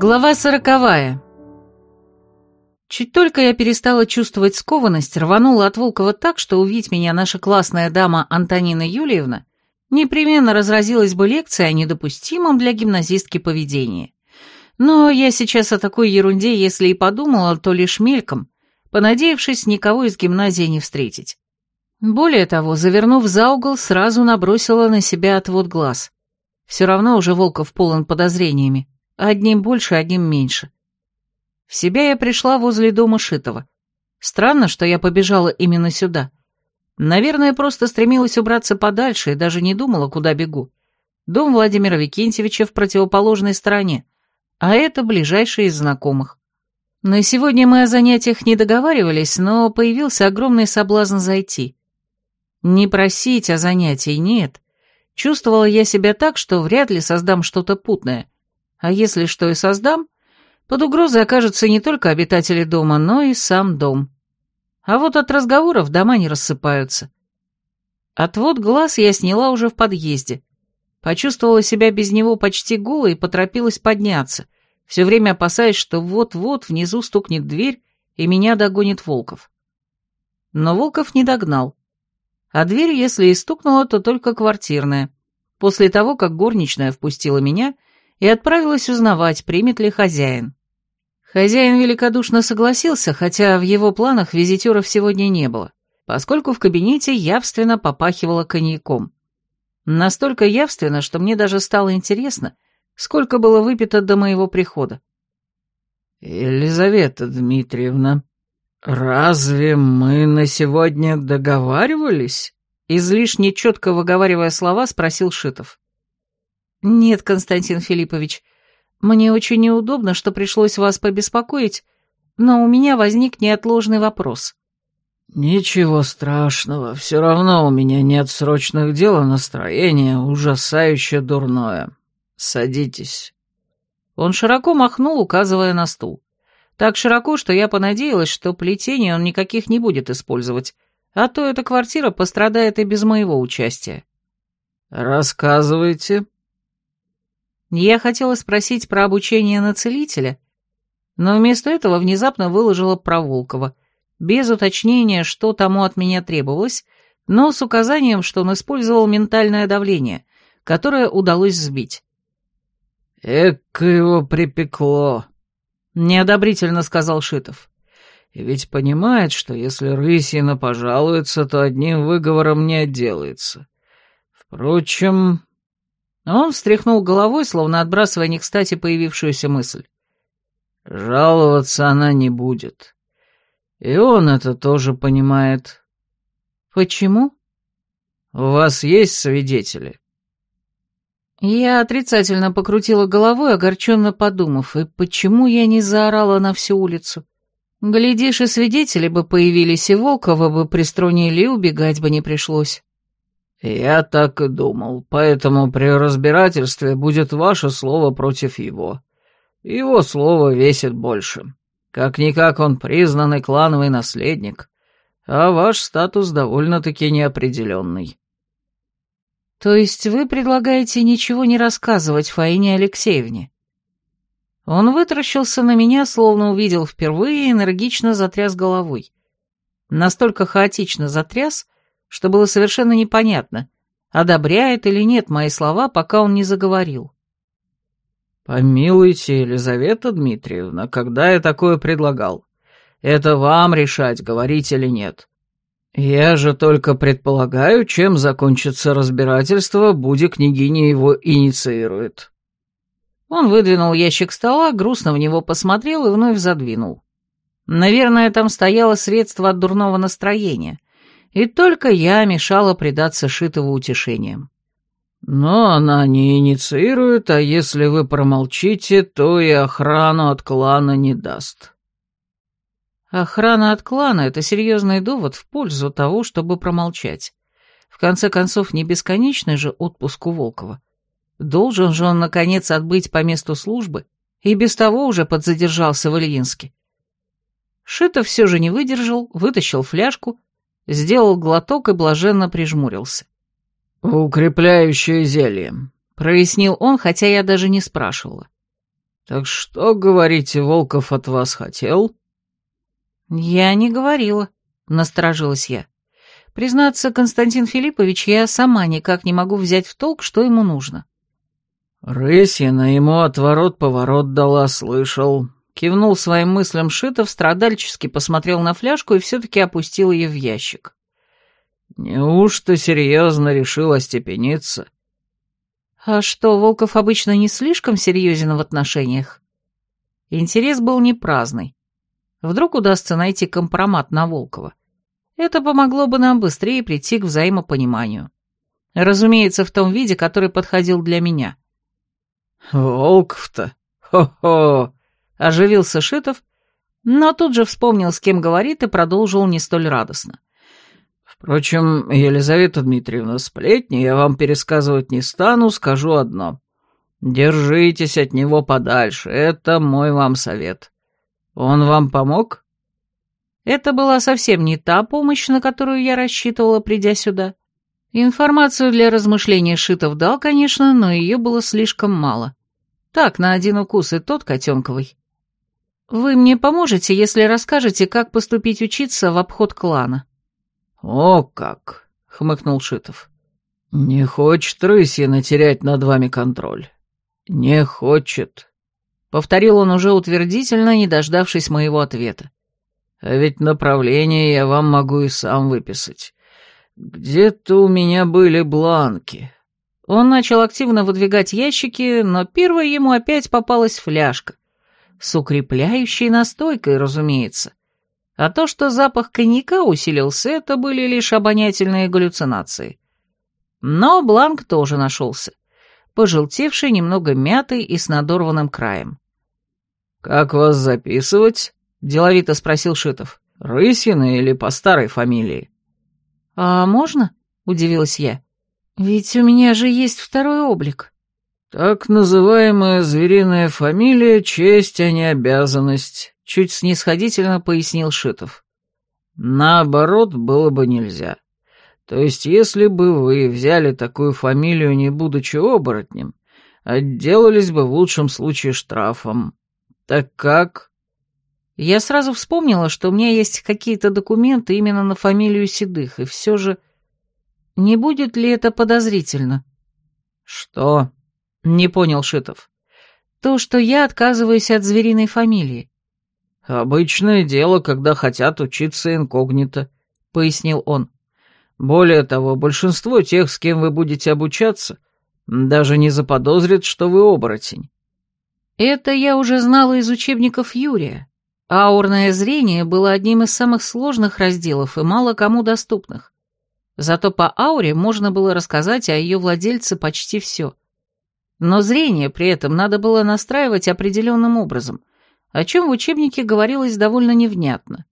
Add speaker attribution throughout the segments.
Speaker 1: Глава сороковая. Чуть только я перестала чувствовать скованность, рванула от Волкова так, что увидеть меня наша классная дама Антонина Юльевна непременно разразилась бы лекцией о недопустимом для гимназистки поведении. Но я сейчас о такой ерунде, если и подумала, то лишь мельком, понадеявшись никого из гимназии не встретить. Более того, завернув за угол, сразу набросила на себя отвод глаз. Все равно уже Волков полон подозрениями. Одним больше, одним меньше. В себя я пришла возле дома Шитова. Странно, что я побежала именно сюда. Наверное, просто стремилась убраться подальше и даже не думала, куда бегу. Дом Владимира Викентьевича в противоположной стороне, а это ближайший из знакомых. На сегодня мы о занятиях не договаривались, но появился огромный соблазн зайти. Не просить о занятии, нет. Чувствовала я себя так, что вряд ли создам что-то путное — а если что и создам, под угрозой окажутся не только обитатели дома, но и сам дом. А вот от разговоров дома не рассыпаются. Отвод глаз я сняла уже в подъезде. Почувствовала себя без него почти голой и поторопилась подняться, все время опасаясь, что вот-вот внизу стукнет дверь и меня догонит Волков. Но Волков не догнал. А дверь, если и стукнула, то только квартирная. После того, как горничная впустила меня — и отправилась узнавать, примет ли хозяин. Хозяин великодушно согласился, хотя в его планах визитеров сегодня не было, поскольку в кабинете явственно попахивало коньяком. Настолько явственно, что мне даже стало интересно, сколько было выпито до моего прихода.
Speaker 2: «Елизавета Дмитриевна, разве мы на сегодня договаривались?»
Speaker 1: Излишне четко выговаривая слова, спросил Шитов. «Нет, Константин Филиппович, мне очень неудобно, что пришлось вас побеспокоить, но у меня возник неотложный вопрос».
Speaker 2: «Ничего страшного, все равно у меня нет срочных дел, а настроение ужасающе дурное. Садитесь».
Speaker 1: Он широко махнул, указывая на стул. Так широко, что я понадеялась, что плетение он никаких не будет использовать, а то эта квартира пострадает и без моего участия.
Speaker 2: «Рассказывайте»,
Speaker 1: я хотела спросить про обучение на целителя, но вместо этого внезапно выложила про Волкова, без уточнения, что тому от меня требовалось, но с указанием, что он использовал ментальное давление, которое удалось сбить.
Speaker 2: «Эк его припекло», —
Speaker 1: неодобрительно сказал Шитов.
Speaker 2: «И ведь понимает, что если Рысина пожалуется, то одним выговором не отделается. Впрочем,
Speaker 1: он встряхнул головой, словно отбрасывая не кстати появившуюся мысль.
Speaker 2: «Жаловаться она не будет. И он это тоже понимает».
Speaker 1: «Почему?»
Speaker 2: «У вас есть свидетели?»
Speaker 1: Я отрицательно покрутила головой, огорченно подумав, и почему я не заорала на всю улицу? Глядишь, и свидетели бы появились, и Волкова бы приструнили, убегать бы не пришлось.
Speaker 2: «Я так и думал, поэтому при разбирательстве будет ваше слово против его. Его слово весит больше. Как-никак он признанный клановый наследник, а ваш статус довольно-таки неопределенный».
Speaker 1: «То есть вы предлагаете ничего не рассказывать Фаине Алексеевне?» Он вытращился на меня, словно увидел впервые и энергично затряс головой. Настолько хаотично затряс, было совершенно непонятно, одобряет или нет мои слова, пока он не заговорил.
Speaker 2: «Помилуйте, Елизавета Дмитриевна, когда я такое предлагал? Это вам решать, говорить или нет. Я же только предполагаю, чем закончится разбирательство, будь княгиня его инициирует».
Speaker 1: Он выдвинул ящик стола, грустно в него посмотрел и вновь задвинул. Наверное, там стояло средство от дурного настроения, и только я мешала предаться Шитову утешениям.
Speaker 2: «Но она не инициирует, а если вы промолчите, то и охрану от клана не даст».
Speaker 1: Охрана от клана — это серьезный довод в пользу того, чтобы промолчать. В конце концов, не бесконечный же отпуск у Волкова. Должен же он, наконец, отбыть по месту службы, и без того уже подзадержался в Ильинске. Шитов все же не выдержал, вытащил фляжку сделал глоток и блаженно прижмурился.
Speaker 2: «Укрепляющее зелье», —
Speaker 1: прояснил он, хотя я даже не спрашивала.
Speaker 2: «Так что, говорите, Волков от вас хотел?»
Speaker 1: «Я не говорила», — насторожилась я. Признаться, Константин Филиппович, я сама никак не могу взять в толк, что ему нужно.
Speaker 2: «Рысина ему отворот-поворот дала, слышал». Кивнул своим мыслям Шитов, страдальчески посмотрел на фляжку и все-таки опустил ее в ящик. «Неужто серьезно решил остепениться?»
Speaker 1: «А что, Волков обычно не слишком серьезен в отношениях?» Интерес был не праздный. Вдруг удастся найти компромат на Волкова. Это помогло бы нам быстрее прийти к взаимопониманию. Разумеется, в том виде, который подходил для меня.
Speaker 2: «Волков-то? Хо-хо!» — оживился Шитов, но тут же вспомнил, с кем говорит, и продолжил не столь радостно. «Впрочем, Елизавета Дмитриевна, сплетни я вам пересказывать не стану, скажу одно. Держитесь от него подальше, это мой вам совет. Он вам помог?»
Speaker 1: Это была совсем не та помощь, на которую я рассчитывала, придя сюда. Информацию для размышления Шитов дал, конечно, но ее было слишком мало. Так, на один укус и тот котенковый. Вы мне поможете, если расскажете, как поступить учиться в обход клана?
Speaker 2: О, как! — хмыкнул Шитов. Не хочет рысина терять над вами контроль. Не хочет.
Speaker 1: Повторил он уже утвердительно, не дождавшись моего ответа.
Speaker 2: А ведь направление я вам могу и сам выписать. Где-то у меня были бланки».
Speaker 1: Он начал активно выдвигать ящики, но первой ему опять попалась фляжка. С укрепляющей настойкой, разумеется. А то, что запах коньяка усилился, это были лишь обонятельные галлюцинации. Но бланк тоже нашелся. Пожелтевший, немного мятый и с надорванным краем.
Speaker 2: «Как вас записывать?» — деловито спросил Шитов. «Рысина или по старой фамилии?»
Speaker 1: «А можно?» — удивилась я. «Ведь у меня же есть второй облик».
Speaker 2: «Так называемая звериная фамилия — честь, а не обязанность», — чуть снисходительно пояснил Шитов. «Наоборот, было бы нельзя. То есть, если бы вы взяли такую фамилию, не будучи оборотнем, отделались бы в лучшем случае штрафом. Так как...»
Speaker 1: Я сразу вспомнила, что у меня есть какие-то документы именно на фамилию Седых, и все же... Не будет ли это подозрительно?
Speaker 2: Что?
Speaker 1: Не понял Шитов. То, что я отказываюсь от звериной фамилии.
Speaker 2: Обычное дело, когда хотят учиться инкогнито, пояснил он. Более того, большинство тех, с кем вы будете обучаться, даже не заподозрит, что вы оборотень.
Speaker 1: Это я уже знала из учебников Юрия. Аурное зрение было одним из самых сложных разделов и мало кому доступных. Зато по ауре можно было рассказать о ее владельце почти все. Но зрение при этом надо было настраивать определенным образом, о чем в учебнике говорилось довольно невнятно.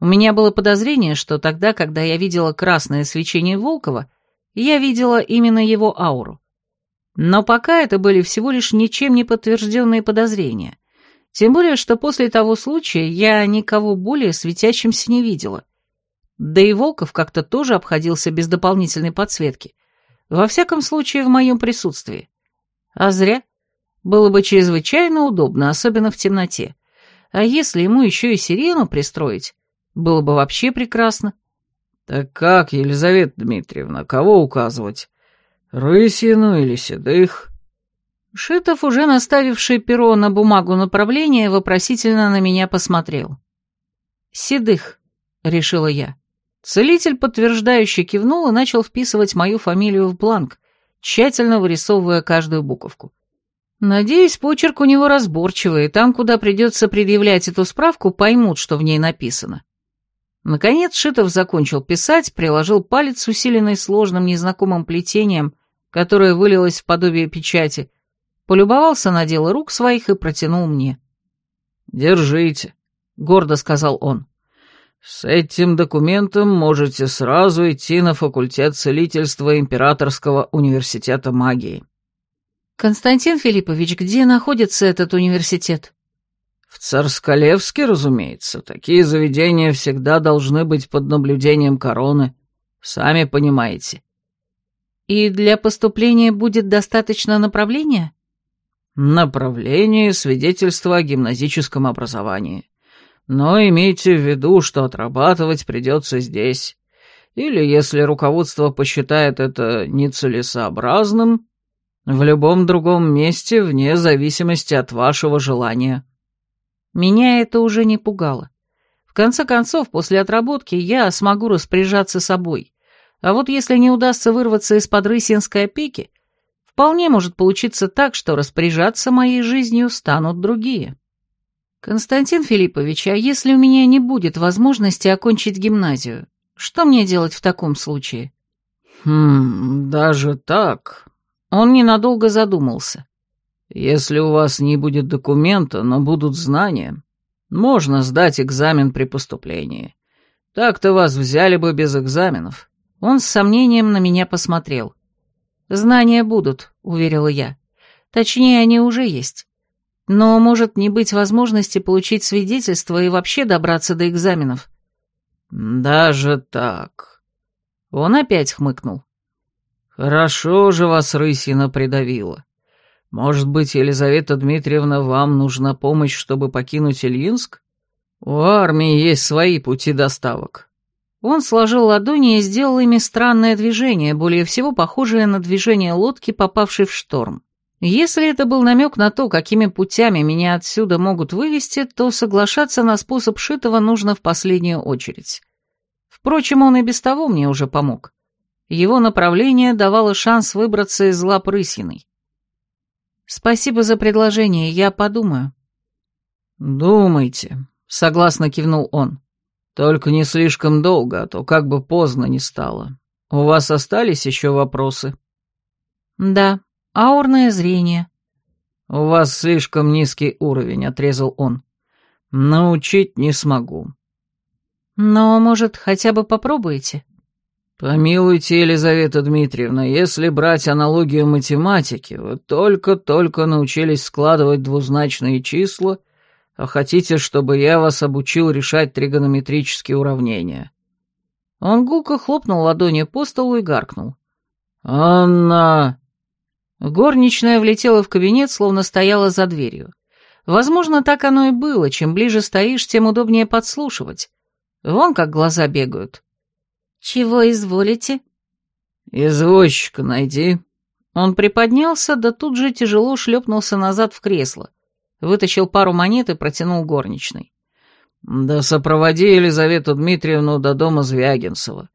Speaker 1: У меня было подозрение, что тогда, когда я видела красное свечение Волкова, я видела именно его ауру. Но пока это были всего лишь ничем не подтвержденные подозрения — тем более, что после того случая я никого более светящимся не видела. Да и Волков как-то тоже обходился без дополнительной подсветки. Во всяком случае, в моем присутствии. А зря. Было бы чрезвычайно удобно, особенно в темноте. А если ему еще и сирену пристроить, было бы вообще прекрасно.
Speaker 2: Так как, Елизавета Дмитриевна, кого указывать? Рысину или Седых?
Speaker 1: Шитов, уже наставивший перо на бумагу направления, вопросительно на меня посмотрел. «Седых», — решила я. Целитель, подтверждающий, кивнул и начал вписывать мою фамилию в бланк, тщательно вырисовывая каждую буковку. Надеюсь, почерк у него разборчивый, и там, куда придется предъявлять эту справку, поймут, что в ней написано. Наконец Шитов закончил писать, приложил палец, усиленный сложным незнакомым плетением, которое вылилось в подобие печати, полюбовался на дело рук своих и протянул мне.
Speaker 2: «Держите», — гордо сказал он. «С этим документом можете сразу идти на факультет целительства Императорского университета магии».
Speaker 1: «Константин Филиппович, где находится этот университет?»
Speaker 2: «В Царсколевске, разумеется. Такие заведения всегда должны быть под наблюдением короны. Сами понимаете».
Speaker 1: «И для поступления будет достаточно направления?»
Speaker 2: Направление свидетельства о гимназическом образовании. Но имейте в виду, что отрабатывать придется здесь. Или, если руководство посчитает это нецелесообразным, в любом другом месте, вне зависимости от вашего желания.
Speaker 1: Меня это уже не пугало. В конце концов, после отработки я смогу распоряжаться собой. А вот если не удастся вырваться из-под рысинской опеки, вполне может получиться так, что распоряжаться моей жизнью станут другие. Константин Филиппович, а если у меня не будет возможности окончить гимназию, что мне делать в таком случае?
Speaker 2: Хм, даже так.
Speaker 1: Он ненадолго задумался.
Speaker 2: Если у вас не будет документа, но будут знания, можно сдать экзамен при поступлении. Так-то вас взяли бы без экзаменов.
Speaker 1: Он с сомнением на меня посмотрел. «Знания будут», — уверила я. «Точнее, они уже есть. Но может не быть возможности получить свидетельство и вообще добраться до экзаменов».
Speaker 2: «Даже так?»
Speaker 1: Он опять хмыкнул.
Speaker 2: «Хорошо же вас рысина придавила. Может быть, Елизавета Дмитриевна, вам нужна помощь, чтобы покинуть Ильинск? У армии есть свои пути доставок».
Speaker 1: Он сложил ладони и сделал ими странное движение, более всего похожее на движение лодки, попавшей в шторм. Если это был намек на то, какими путями меня отсюда могут вывести, то соглашаться на способ Шитова нужно в последнюю очередь. Впрочем, он и без того мне уже помог. Его направление давало шанс выбраться из лап Рысиной. «Спасибо за предложение, я подумаю».
Speaker 2: «Думайте», — согласно кивнул он. «Только не слишком долго, а то как бы поздно не стало. У вас остались еще вопросы?»
Speaker 1: «Да, аурное зрение».
Speaker 2: «У вас слишком низкий уровень», — отрезал он. «Научить не смогу».
Speaker 1: «Но, может, хотя бы попробуете?»
Speaker 2: «Помилуйте, Елизавета Дмитриевна, если брать аналогию математики, вы только-только научились складывать двузначные числа, а хотите, чтобы я вас обучил решать тригонометрические уравнения».
Speaker 1: Он гулко хлопнул ладонью по столу и гаркнул.
Speaker 2: «Анна!»
Speaker 1: Горничная влетела в кабинет, словно стояла за дверью. Возможно, так оно и было. Чем ближе стоишь, тем удобнее подслушивать. Вон как глаза бегают.
Speaker 3: «Чего изволите?»
Speaker 2: «Извозчика найди».
Speaker 1: Он приподнялся, да тут же тяжело шлепнулся назад в кресло. Вытащил пару монет и протянул горничной.
Speaker 2: «Да сопроводи Елизавету Дмитриевну до дома Звягинцева.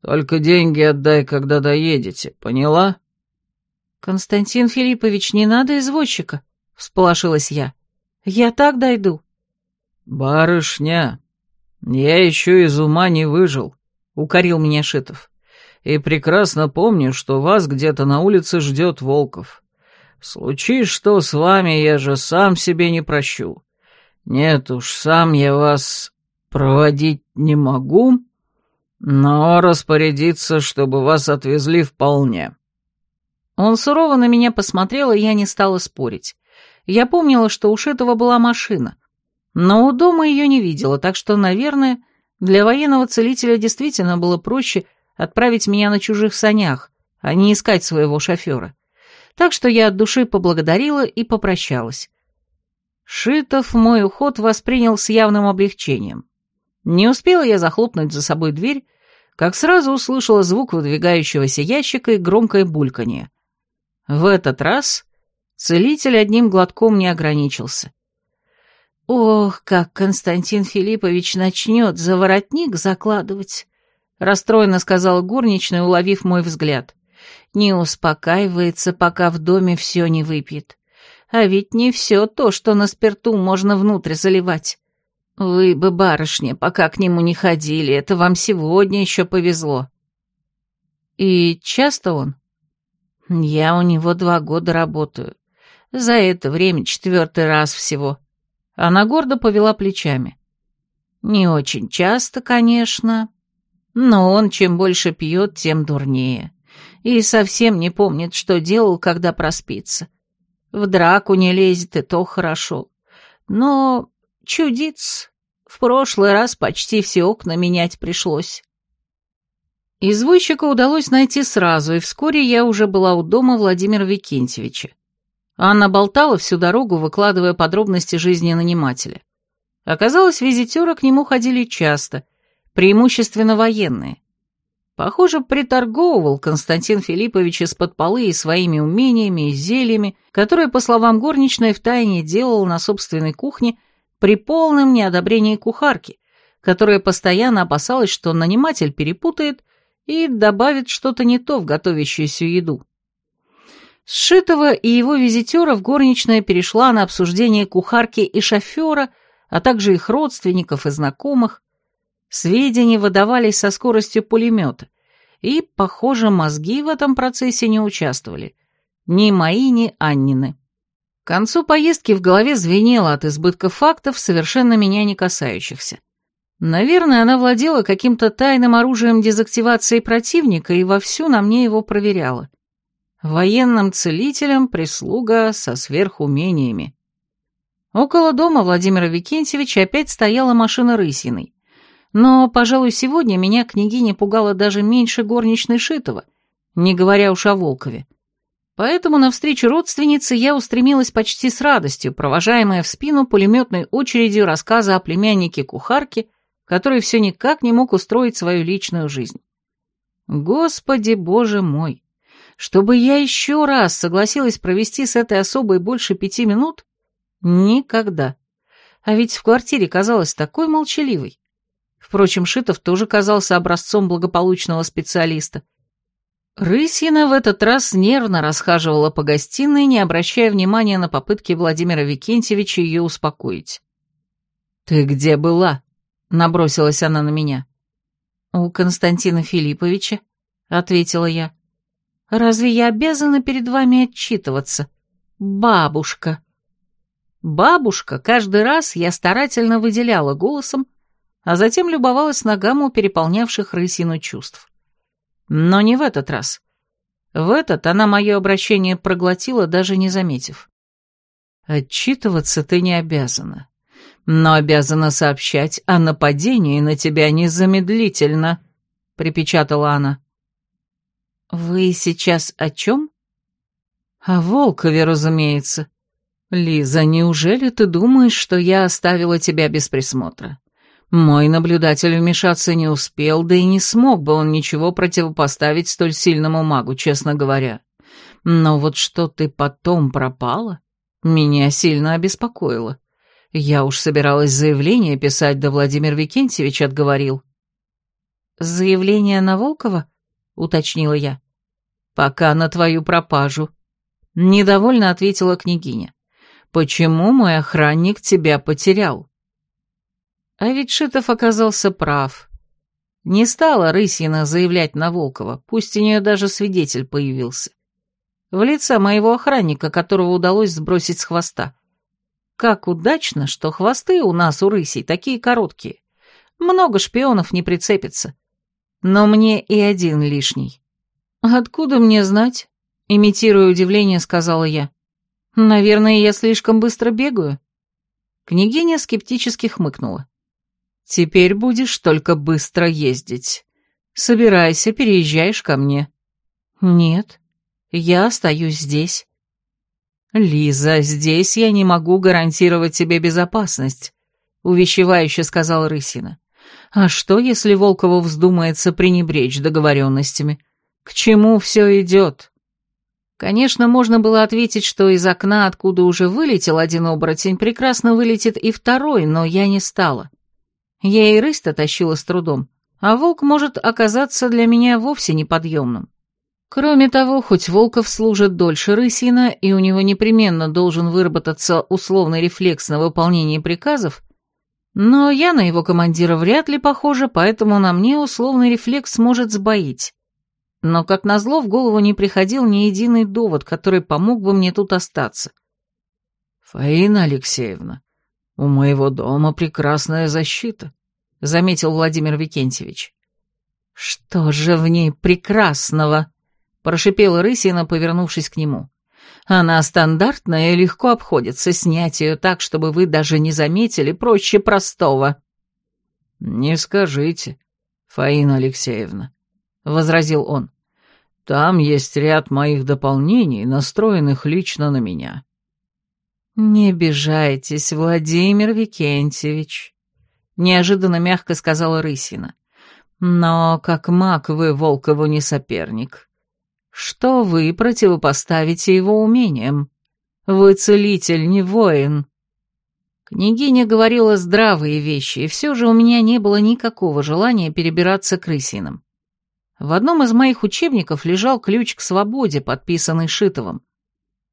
Speaker 2: Только деньги отдай, когда доедете, поняла?»
Speaker 1: «Константин Филиппович, не надо извозчика», — всполошилась я. «Я так дойду».
Speaker 2: «Барышня, я еще из ума не выжил. — укорил меня Шитов. «И прекрасно помню, что вас где-то на улице ждет Волков. Случись что с вами, я же сам себе не прощу. Нет уж, сам я вас проводить не могу, но распорядиться, чтобы вас отвезли вполне».
Speaker 1: Он сурово на меня посмотрел, и я не стала спорить. Я помнила, что у Шитова была машина, но у дома ее не видела, так что, наверное, для военного целителя действительно было проще отправить меня на чужих санях, а не искать своего шофера. Так что я от души поблагодарила и попрощалась. Шитов мой уход воспринял с явным облегчением. Не успела я захлопнуть за собой дверь, как сразу услышала звук выдвигающегося ящика и громкое бульканье. В этот раз целитель одним глотком не ограничился. «Ох, как Константин Филиппович начнет за воротник закладывать!» Расстроенно сказала горничная, уловив мой взгляд. «Не успокаивается, пока в доме все не выпьет. А ведь не все то, что на спирту можно внутрь заливать. Вы бы, барышня, пока к нему не ходили, это вам сегодня еще повезло». «И часто он?» «Я у него два года работаю. За это время четвертый раз всего». Она гордо повела плечами. Не очень часто, конечно, но он чем больше пьет, тем дурнее. И совсем не помнит, что делал, когда проспится. В драку не лезет, и то хорошо. Но чудится. В прошлый раз почти все окна менять пришлось. Извозчика удалось найти сразу, и вскоре я уже была у дома Владимира Викентьевича. Анна болтала всю дорогу, выкладывая подробности жизни нанимателя. Оказалось, визитеры к нему ходили часто, преимущественно военные. Похоже, приторговывал Константин Филиппович из-под полы и своими умениями и зельями, которые, по словам горничной, втайне делал на собственной кухне при полном неодобрении кухарки, которая постоянно опасалась, что наниматель перепутает и добавит что-то не то в готовящуюся еду. Сшитого и его визитеров горничная перешла на обсуждение кухарки и шофера, а также их родственников и знакомых, Сведения выдавались со скоростью пулемета, и, похоже, мозги в этом процессе не участвовали. Ни мои, ни Аннины. К концу поездки в голове звенело от избытка фактов, совершенно меня не касающихся. Наверное, она владела каким-то тайным оружием дезактивации противника и вовсю на мне его проверяла. Военным целителям прислуга со сверхумениями. Около дома Владимира Викентьевича опять стояла машина Рысиной. Но, пожалуй, сегодня меня княгиня пугала даже меньше горничной Шитова, не говоря уж о Волкове. Поэтому навстречу родственнице я устремилась почти с радостью, провожаемая в спину пулеметной очередью рассказа о племяннике кухарки, который все никак не мог устроить свою личную жизнь. Господи боже мой! Чтобы я еще раз согласилась провести с этой особой больше пяти минут? Никогда. А ведь в квартире казалась такой молчаливой. Впрочем, Шитов тоже казался образцом благополучного специалиста. Рысьина в этот раз нервно расхаживала по гостиной, не обращая внимания на попытки Владимира Викентьевича ее успокоить. «Ты где была?» — набросилась она на меня. «У Константина Филипповича», — ответила я. «Разве я обязана перед вами отчитываться? Бабушка». «Бабушка» каждый раз я старательно выделяла голосом, а затем любовалась на гамму переполнявших рысину чувств. Но не в этот раз. В этот она мое обращение проглотила, даже не заметив. «Отчитываться ты не обязана, но обязана сообщать о нападении на тебя незамедлительно», — припечатала она. «Вы сейчас о чем?» «О Волкове, разумеется. Лиза, неужели ты думаешь, что я оставила тебя без присмотра? Мой наблюдатель вмешаться не успел, да и не смог бы он ничего противопоставить столь сильному магу, честно говоря. Но вот что ты потом пропала, меня сильно обеспокоило. Я уж собиралась заявление писать, да Владимир Викентьевич отговорил. «Заявление на Волкова?» — уточнила я. «Пока на твою пропажу». Недовольно ответила княгиня. «Почему мой охранник тебя потерял?» А ведь Шитов оказался прав. Не стала Рысина заявлять на Волкова, пусть у нее даже свидетель появился. В лице моего охранника, которого удалось сбросить с хвоста. Как удачно, что хвосты у нас, у рысей, такие короткие. Много шпионов не прицепится. Но мне и один лишний. «Откуда мне знать?» — имитируя удивление, сказала я. «Наверное, я слишком быстро бегаю». Княгиня скептически хмыкнула. Теперь будешь только быстро ездить. Собирайся, переезжаешь ко мне». «Нет, я остаюсь здесь». «Лиза, здесь я не могу гарантировать тебе безопасность», — увещевающе сказал Рысина. «А что, если Волкову вздумается пренебречь договоренностями? К чему все идет?» Конечно, можно было ответить, что из окна, откуда уже вылетел один оборотень, прекрасно вылетит и второй, но я не стала. Я и рысь-то тащила с трудом, а волк может оказаться для меня вовсе неподъемным. Кроме того, хоть Волков служит дольше рысина, и у него непременно должен выработаться условный рефлекс на выполнение приказов, но я на его командира вряд ли похожа, поэтому на мне условный рефлекс может сбоить. Но, как назло, в голову не приходил ни единый довод, который помог бы мне тут остаться. «Фаина Алексеевна, «У моего дома прекрасная защита», — заметил Владимир Викентьевич. «Что же в ней прекрасного?» — прошипела Рысина, повернувшись к нему. «Она стандартная и легко обходится. Снять ее так, чтобы вы даже не заметили, проще простого». «Не скажите, Фаина Алексеевна», — возразил он.
Speaker 2: Там есть ряд моих дополнений, настроенных лично на меня».
Speaker 1: «Не обижайтесь, Владимир Викентьевич», — неожиданно мягко сказала Рысина. «Но как маг вы Волкову не соперник. Что вы противопоставите его умениям? Вы целитель, не воин». Княгиня говорила здравые вещи, и все же у меня не было никакого желания перебираться к Рысиным. В одном из моих учебников лежал ключ к свободе, подписанный Шитовым.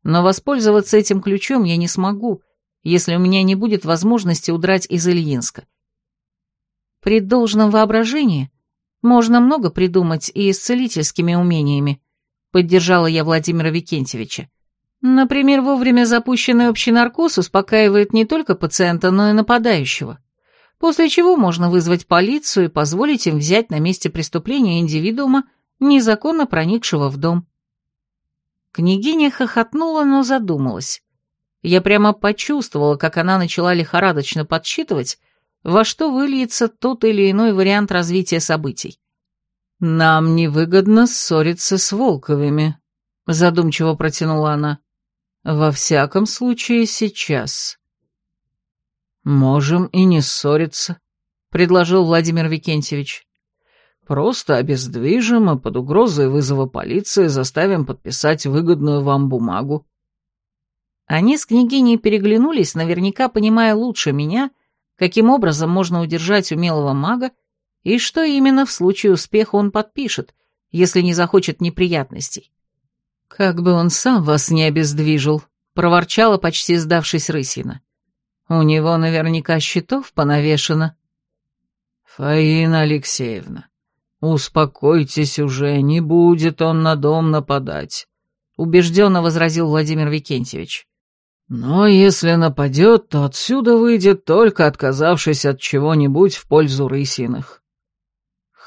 Speaker 1: Но воспользоваться этим ключом я не смогу, если у меня не будет возможности удрать из Ильинска. При должном воображении можно много придумать и с целительскими умениями, поддержала я Владимира Викентьевича. Например, вовремя запущенный общий наркоз успокаивает не только пациента, но и нападающего. После чего можно вызвать полицию и позволить им взять на месте преступления индивидуума, незаконно проникшего в дом. Княгиня хохотнула, но задумалась. Я прямо почувствовала, как она начала лихорадочно подсчитывать, во что выльется тот или иной вариант развития событий. «Нам невыгодно ссориться с Волковыми», — задумчиво протянула она. «Во всяком случае, сейчас». «Можем и не ссориться», — предложил Владимир Викентьевич. «Просто обездвижим и под угрозой вызова полиции заставим подписать выгодную вам бумагу». Они с княгиней переглянулись, наверняка понимая лучше меня, каким образом можно удержать умелого мага и что именно в случае успеха он подпишет, если не захочет неприятностей. «Как бы он сам вас не обездвижил», — проворчала почти сдавшись Рысина. «У него наверняка счетов понавешено».
Speaker 2: «Фаина Алексеевна, успокойтесь уже, не будет он на дом нападать», — убежденно возразил Владимир Викентьевич. Но если нападет, то отсюда выйдет только отказавшись от чего-нибудь в пользу рысиных.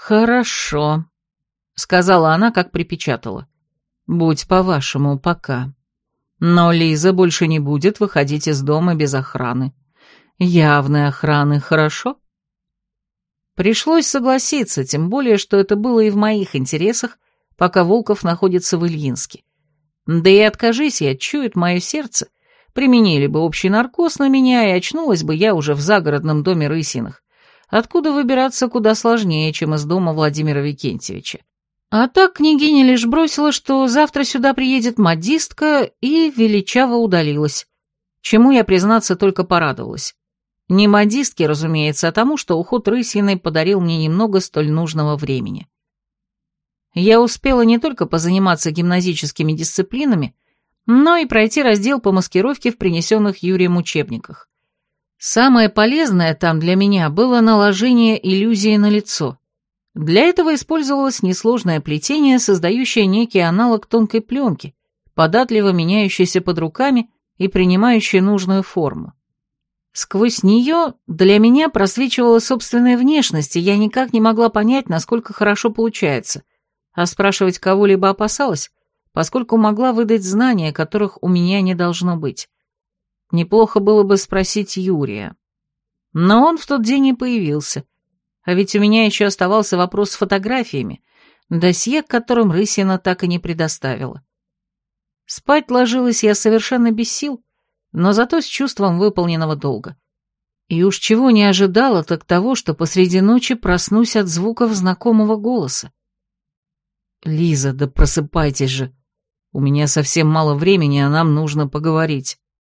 Speaker 1: «Хорошо», — сказала она, как припечатала. «Будь по-вашему, пока. Но Лиза больше не будет выходить из дома без охраны. Явной охраны, хорошо?» Пришлось согласиться, тем более, что это было и в моих интересах, пока Волков находится в Ильинске. Да и откажись я, чует мое сердце — Применили бы общий наркоз на меня, и очнулась бы я уже в загородном доме Рысиных, откуда выбираться куда сложнее, чем из дома Владимира Викентьевича. А так княгиня лишь бросила, что завтра сюда приедет модистка, и величаво удалилась. Чему я, признаться, только порадовалась. Не модистке, разумеется, а тому, что уход Рысиной подарил мне немного столь нужного времени. Я успела не только позаниматься гимназическими дисциплинами, но и пройти раздел по маскировке в принесенных Юрием учебниках. Самое полезное там для меня было наложение иллюзии на лицо. Для этого использовалось несложное плетение, создающее некий аналог тонкой пленки, податливо меняющейся под руками и принимающей нужную форму. Сквозь нее для меня просвечивала собственная внешность, и я никак не могла понять, насколько хорошо получается, а спрашивать кого-либо опасалась, поскольку могла выдать знания, которых у меня не должно быть. Неплохо было бы спросить Юрия. Но он в тот день не появился. А ведь у меня еще оставался вопрос с фотографиями, досье, к которым Рысина так и не предоставила. Спать ложилась я совершенно без сил, но зато с чувством выполненного долга. И уж чего не ожидала, так того, что посреди ночи проснусь от звуков знакомого голоса. «Лиза, да просыпайтесь же!» У меня совсем мало времени, а нам нужно поговорить.